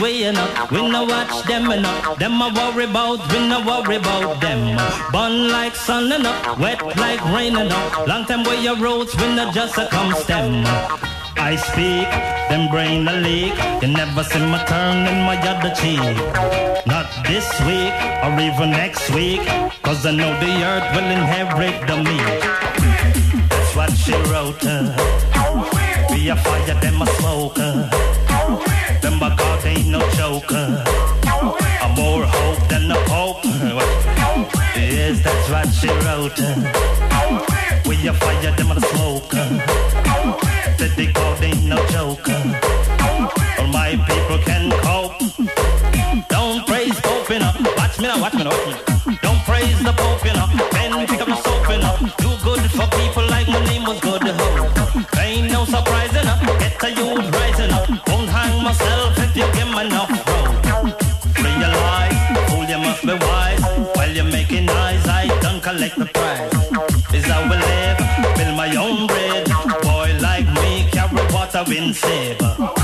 Way enough. We no watch them enough. Them a worry about, we no worry about them. Bun like sun enough, wet like rain enough. Long time where your roads, we no just a come stem. I speak, them brain a leak. You never see me turn in my other cheek. Not this week or even next week. Cause I know the earth will inherit the meat. That's what she wrote. Uh. Be a fire, them a smoker. Them my God ain't no joker. I'm more hope than the Pope. yes, that's what she wrote. We a fire, them a smoker. Said the God ain't no joker. All my people can cope. Don't praise Pope, know. Watch me now, watch me now, watch me now. Don't praise the Pope, you water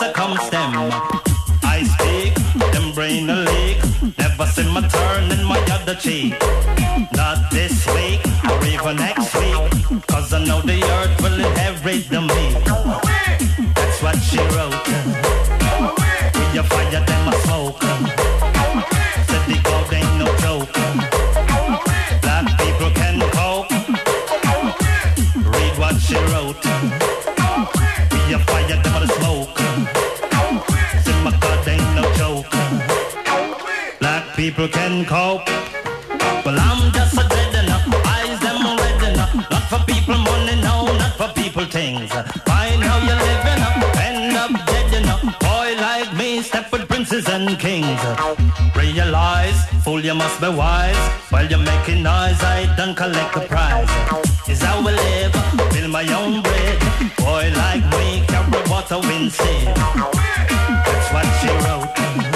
a come stem. I speak, them brain a leak. Never see my turn in my other cheek. and kings. Realize, fool, you must be wise. While you're making noise, I don't collect the prize. Is how we live, build my own bread. Boy like me, carry water, wind, sea. That's what she wrote.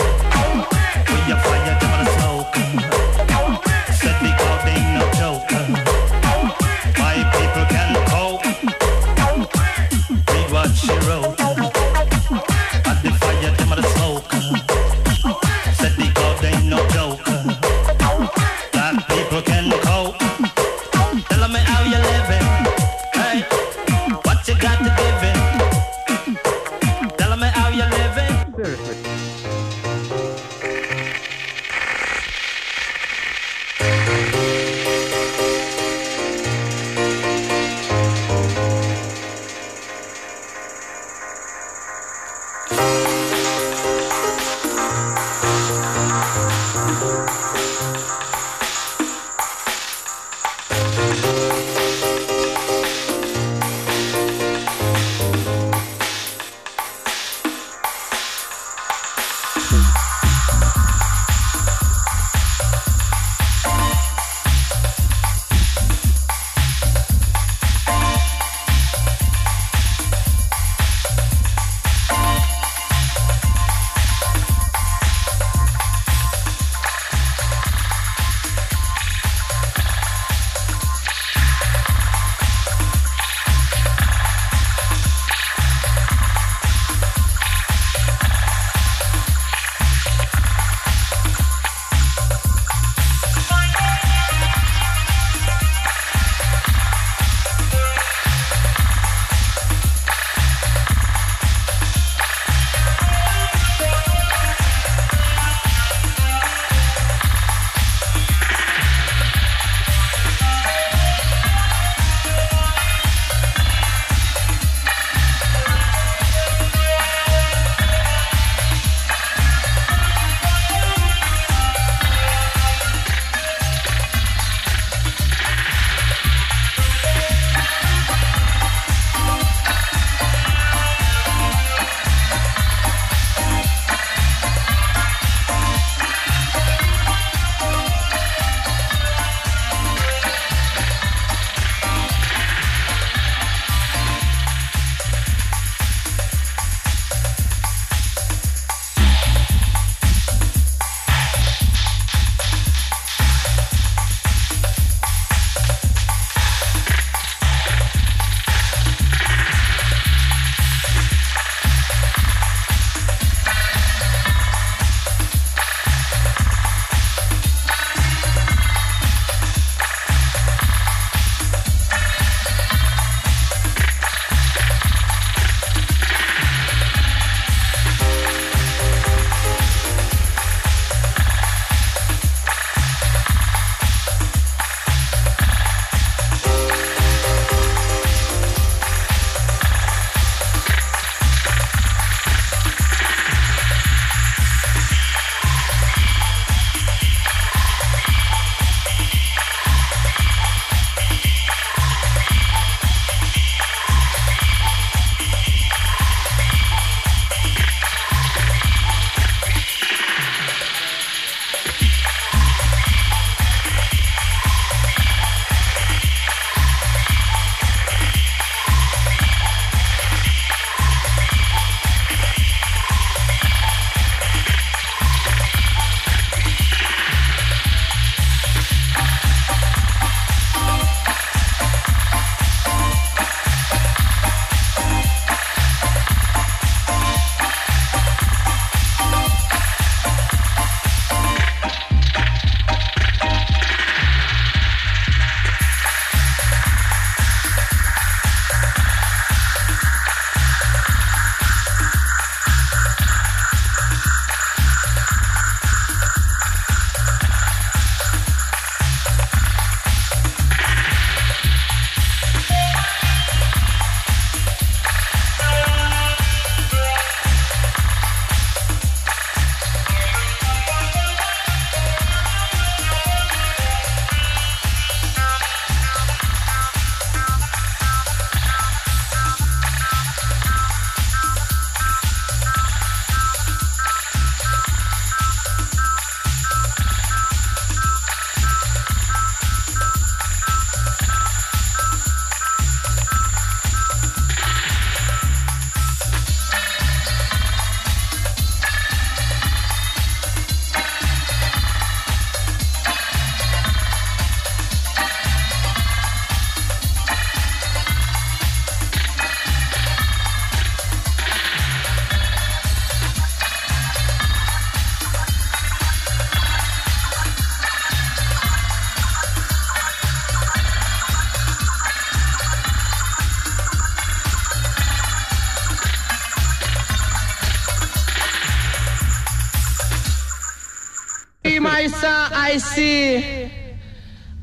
I see.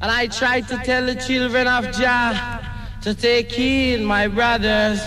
And I try to tell the children of Jah to take heed, my brothers.